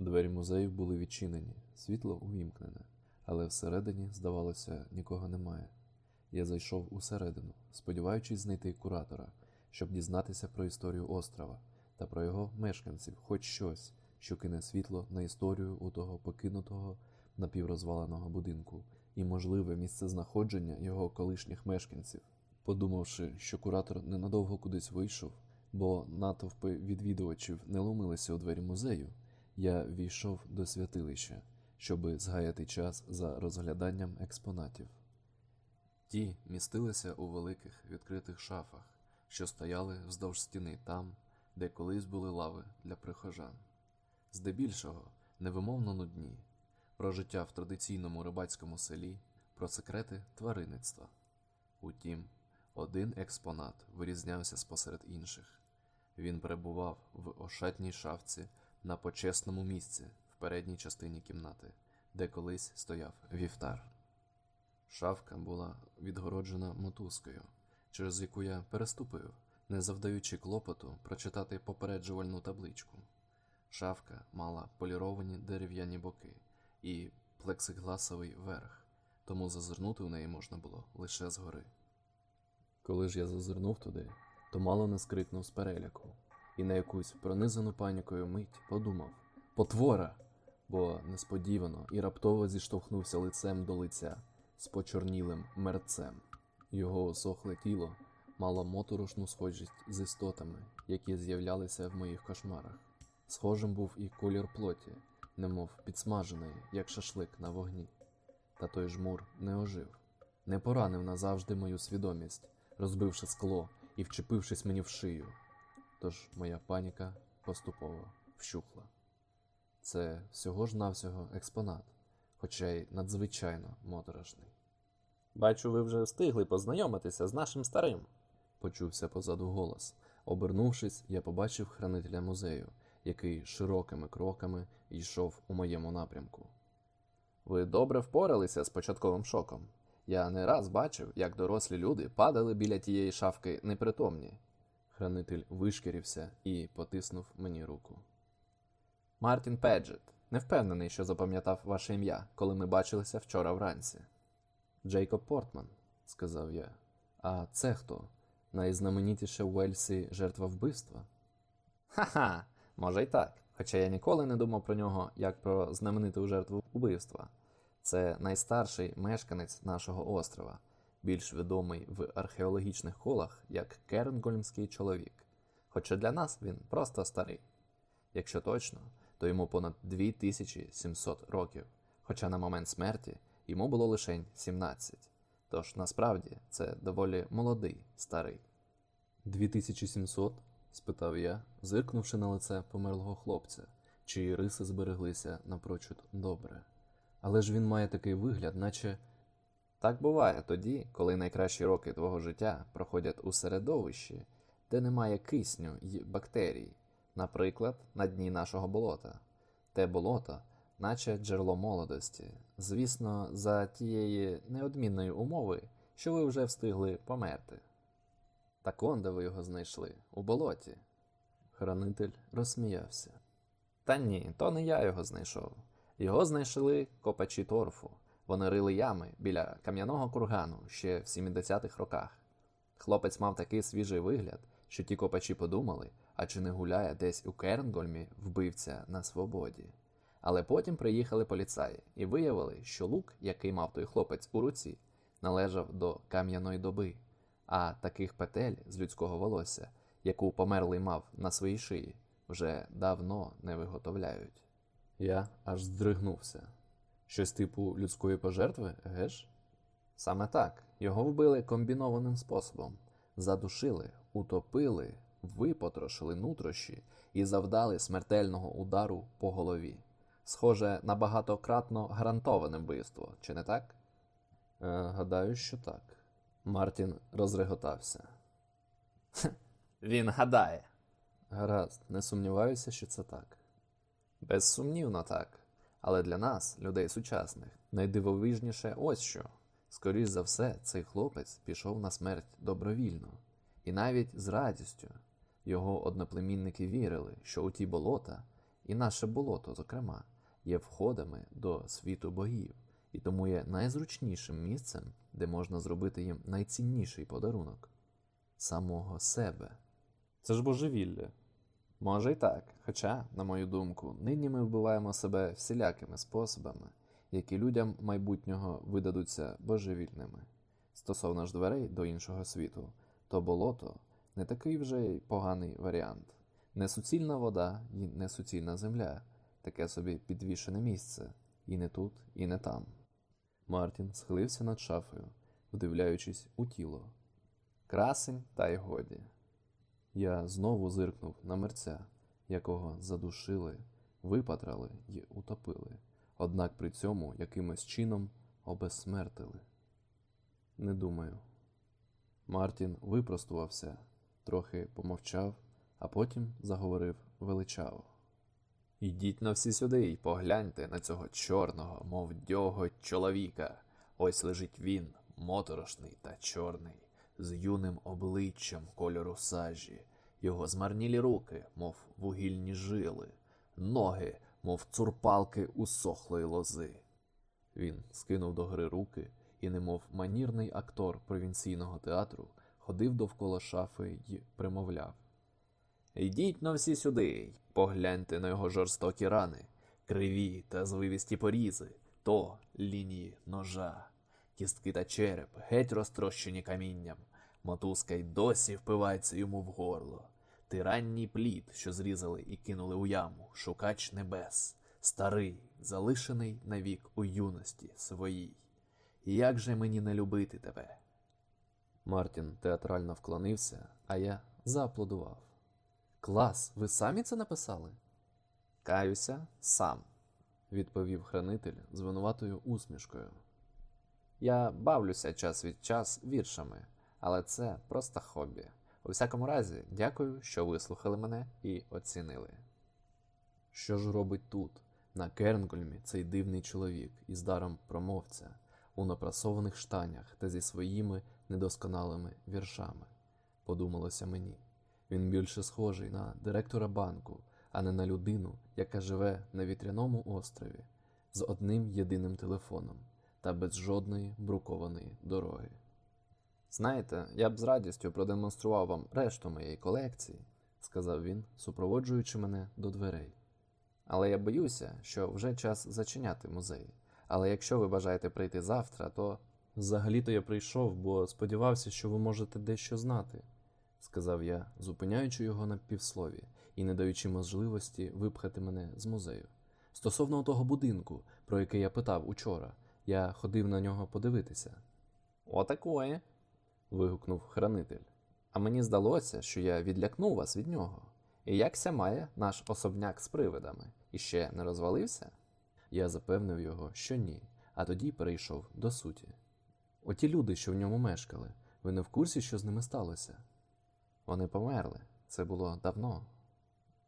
Двері музею були відчинені, світло увімкнене, але всередині, здавалося, нікого немає. Я зайшов усередину, сподіваючись знайти куратора, щоб дізнатися про історію острова та про його мешканців, хоч щось, що кине світло на історію у того покинутого напіврозваленого будинку і можливе місцезнаходження його колишніх мешканців. Подумавши, що куратор ненадовго кудись вийшов, бо натовпи відвідувачів не ломилися у двері музею, я війшов до святилища, щоби згаяти час за розгляданням експонатів. Ті містилися у великих відкритих шафах, що стояли вздовж стіни там, де колись були лави для прихожан. Здебільшого невимовно нудні, про життя в традиційному рибацькому селі, про секрети тваринництва. Утім, один експонат вирізнявся спосеред інших. Він перебував в ошатній шафці на почесному місці в передній частині кімнати, де колись стояв вівтар. Шафка була відгороджена мотузкою, через яку я переступив, не завдаючи клопоту прочитати попереджувальну табличку. Шафка мала поліровані дерев'яні боки і плексигласовий верх, тому зазирнути у неї можна було лише згори. Коли ж я зазирнув туди, то мало не скрикнув з переляку, і на якусь пронизану панікою мить подумав Потвора! бо несподівано і раптово зіштовхнувся лицем до лиця з почорнілим мерцем. Його осохле тіло мало моторошну схожість з істотами, які з'являлися в моїх кошмарах. Схожим був і колір плоті, немов підсмажений, як шашлик на вогні. Та той жмур не ожив, не поранив назавжди мою свідомість, розбивши скло і вчепившись мені в шию. Тож моя паніка поступово вщухла. Це всього ж навсього експонат, хоча й надзвичайно моторошний. Бачу, ви вже встигли познайомитися з нашим старим. Почувся позаду голос. Обернувшись, я побачив хранителя музею, який широкими кроками йшов у моєму напрямку. Ви добре впоралися з початковим шоком. Я не раз бачив, як дорослі люди падали біля тієї шафки непритомні. Хранитель вишкірився і потиснув мені руку. Мартін Педжет. Не впевнений, що запам'ятав ваше ім'я, коли ми бачилися вчора вранці. Джейкоб Портман, сказав я. А це хто? Найзнаменітіша в Уельсі жертва вбивства? Ха-ха, може й так. Хоча я ніколи не думав про нього як про знамениту жертву вбивства. Це найстарший мешканець нашого острова, більш відомий в археологічних колах як Кернгольмський чоловік. Хоча для нас він просто старий. Якщо точно, то йому понад 2700 років, хоча на момент смерті йому було лише 17. Тож насправді це доволі молодий старий. 2700? спитав я, зиркнувши на лице померлого хлопця, чиї риси збереглися напрочуд добре. Але ж він має такий вигляд, наче. Так буває тоді, коли найкращі роки твого життя проходять у середовищі, де немає кисню й бактерій, наприклад, на дні нашого болота. Те болото, наче джерело молодості, звісно, за тієї неодмінної умови, що ви вже встигли померти. Так он де ви його знайшли, у болоті. Хранитель розсміявся. Та ні, то не я його знайшов. Його знайшли копачі торфу. Вони рили ями біля кам'яного кургану ще в 70-х роках. Хлопець мав такий свіжий вигляд, що ті копачі подумали, а чи не гуляє десь у Кернгольмі вбивця на свободі. Але потім приїхали поліцаї і виявили, що лук, який мав той хлопець у руці, належав до кам'яної доби, а таких петель з людського волосся, яку померлий мав на своїй шиї, вже давно не виготовляють. Я аж здригнувся. Щось типу людської пожертви, геш? Саме так, його вбили комбінованим способом, задушили, утопили, випотрошили нутрощі і завдали смертельного удару по голові. Схоже на багатократно гарантоване вбивство, чи не так? Е, гадаю, що так. Мартін розреготався. Він гадає. Гаразд, не сумніваюся, що це так. Безсумнівно так. Але для нас, людей сучасних, найдивовижніше ось що. Скоріш за все, цей хлопець пішов на смерть добровільно, і навіть з радістю. Його одноплемінники вірили, що у ті болота і наше болото, зокрема, є входами до світу богів, і тому є найзручнішим місцем, де можна зробити їм найцінніший подарунок самого себе. Це ж божевілля. Може й так, хоча, на мою думку, нині ми вбиваємо себе всілякими способами, які людям майбутнього видадуться божевільними. Стосовно ж дверей до іншого світу, то болото не такий вже й поганий варіант. Не суцільна вода і не суцільна земля, таке собі підвішене місце, і не тут, і не там. Мартін схилився над шафою, вдивляючись у тіло. Красень та й годі. Я знову зиркнув на мерця, якого задушили, випатрали й утопили, однак при цьому якимось чином обезсмертили. Не думаю. Мартін випростувався, трохи помовчав, а потім заговорив величаво. Ідіть на всі сюди й погляньте на цього чорного, мов дьоготь чоловіка. Ось лежить він, моторошний та чорний, з юним обличчям кольору сажі, його змарнілі руки, мов вугільні жили, ноги, мов цурпалки усохлої лози. Він скинув до гри руки і, немов манірний актор провінційного театру, ходив довкола шафи й примовляв. Йдіть на всі сюди, погляньте на його жорстокі рани, криві та звивісті порізи, то лінії ножа, кістки та череп, геть розтрощені камінням, мотузка й досі впивається йому в горло. Тиранній плід, що зрізали і кинули у яму, шукач небес, старий, залишений навік у юності своїй. Як же мені не любити тебе? Мартін театрально вклонився, а я зааплодував. Клас, ви самі це написали? Каюся, сам, відповів хранитель з винуватою усмішкою. Я бавлюся час від час віршами, але це просто хобі. У всякому разі, дякую, що вислухали мене і оцінили. Що ж робить тут, на Кернгольмі, цей дивний чоловік із даром промовця, у напрасованих штанях та зі своїми недосконалими віршами? Подумалося мені. Він більше схожий на директора банку, а не на людину, яка живе на вітряному острові з одним єдиним телефоном та без жодної брукованої дороги. Знаєте, я б з радістю продемонстрував вам решту моєї колекції, сказав він, супроводжуючи мене до дверей. Але я боюся, що вже час зачиняти музей. Але якщо ви бажаєте прийти завтра, то взагалі-то я прийшов, бо сподівався, що ви можете дещо знати, сказав я, зупиняючи його на півслові і не даючи можливості випхати мене з музею. Стосовно того будинку, про який я питав учора, я ходив на нього подивитися. Отакої. Вигукнув хранитель. А мені здалося, що я відлякнув вас від нього. І якся має наш особняк з привидами, і ще не розвалився? Я запевнив його, що ні, а тоді перейшов до суті. Оті люди, що в ньому мешкали, ви не в курсі, що з ними сталося? Вони померли, це було давно.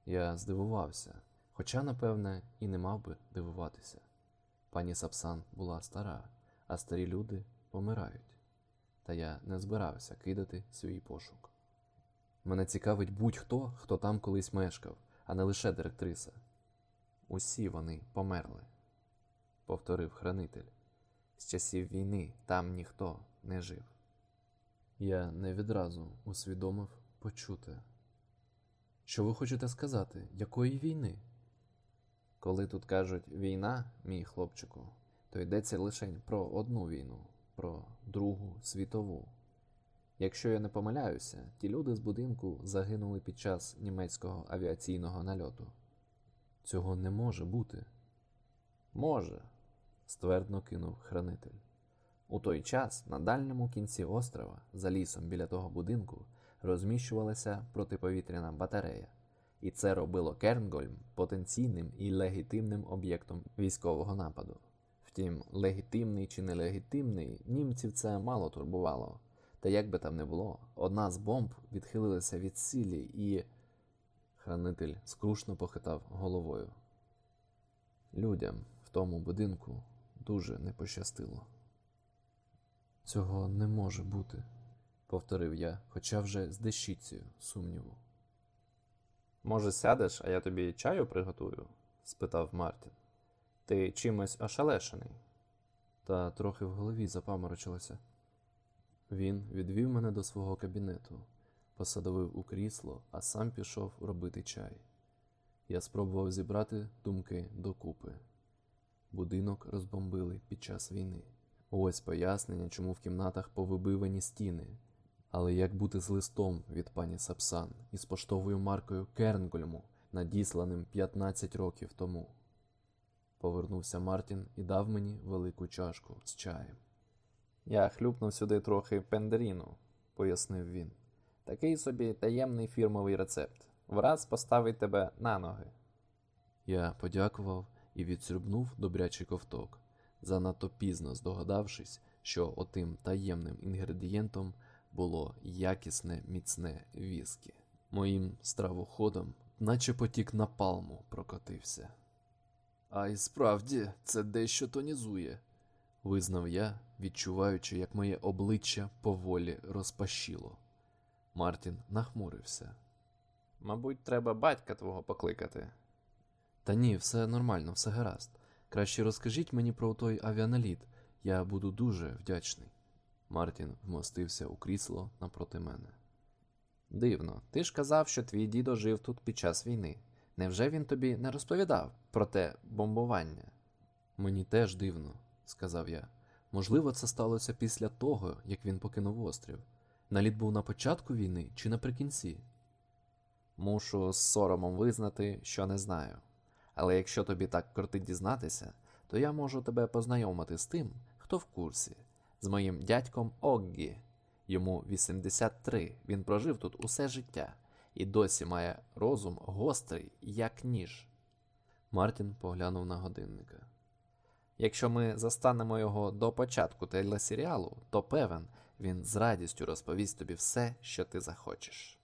Я здивувався, хоча, напевне, і не мав би дивуватися. Пані Сапсан була стара, а старі люди помирають. Та я не збирався кидати свій пошук. Мене цікавить будь-хто, хто там колись мешкав, а не лише директриса. Усі вони померли, повторив хранитель. З часів війни там ніхто не жив. Я не відразу усвідомив почуте. Що ви хочете сказати, якої війни? Коли тут кажуть війна, мій хлопчику, то йдеться лише про одну війну, про Другу світову. Якщо я не помиляюся, ті люди з будинку загинули під час німецького авіаційного нальоту. Цього не може бути. Може, ствердно кинув хранитель. У той час на дальньому кінці острова, за лісом біля того будинку, розміщувалася протиповітряна батарея, і це робило Кернгольм потенційним і легітимним об'єктом військового нападу. Втім, легітимний чи нелегітимний, німців це мало турбувало. Та як би там не було, одна з бомб відхилилася від сілі і. Хранитель скрушно похитав головою. Людям в тому будинку дуже не пощастило. Цього не може бути, повторив я, хоча вже з дещицею сумніву. Може, сядеш, а я тобі чаю приготую? спитав Мартін. Ти чимось ошалешений? Та трохи в голові запаморочилося. Він відвів мене до свого кабінету, посадовив у крісло, а сам пішов робити чай. Я спробував зібрати думки докупи. Будинок розбомбили під час війни. Ось пояснення, чому в кімнатах повибивані стіни. Але як бути з листом від пані Сапсан із поштовою маркою Кернгольму, надісланим 15 років тому? Повернувся Мартін і дав мені велику чашку з чаєм. Я хлюпнув сюди трохи пендеріну, Пояснив він. такий собі таємний фірмовий рецепт. Враз поставить тебе на ноги. Я подякував і відсюрбнув добрячий ковток, занадто пізно здогадавшись, що отим таємним інгредієнтом було якісне міцне віскі. Моїм стравоходом, наче потік напалму, прокотився. А й справді це дещо тонізує, визнав я, відчуваючи, як моє обличчя поволі розпашіло. Мартін нахмурився. Мабуть, треба батька твого покликати. Та ні, все нормально, все гаразд. Краще розкажіть мені про той авіаналіт. Я буду дуже вдячний. Мартін вмостився у крісло напроти мене. Дивно, ти ж казав, що твій дідо жив тут під час війни. Невже він тобі не розповідав про те бомбування? Мені теж дивно, сказав я. Можливо, це сталося після того, як він покинув острів. Наліт був на початку війни чи наприкінці? Мушу з соромом визнати, що не знаю. Але якщо тобі так кортить дізнатися, то я можу тебе познайомити з тим, хто в курсі, з моїм дядьком Оггі. Йому 83, він прожив тут усе життя і досі має розум гострий, як ніж. Мартін поглянув на годинника. Якщо ми застанемо його до початку телесеріалу, то певен, він з радістю розповість тобі все, що ти захочеш.